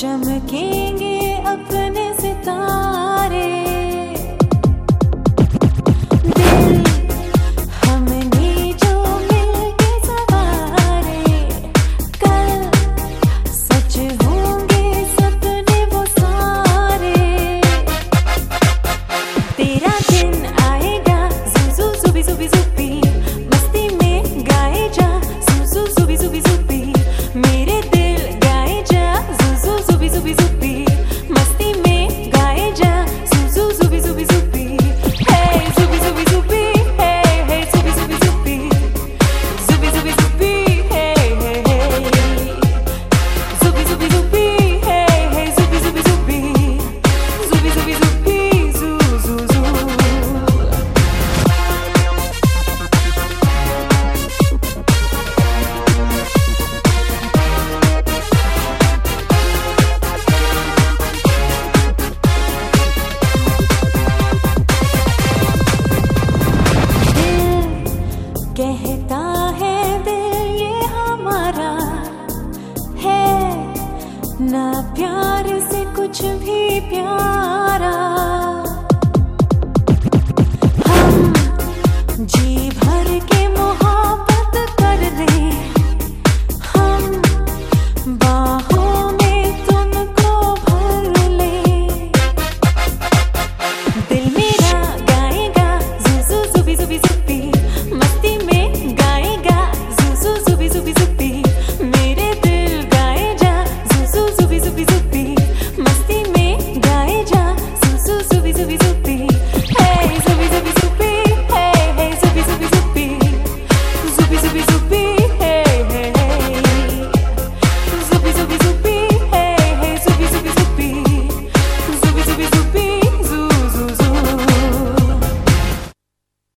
चमकेंगे अपने ना प्यार से कुछ भी प्यारा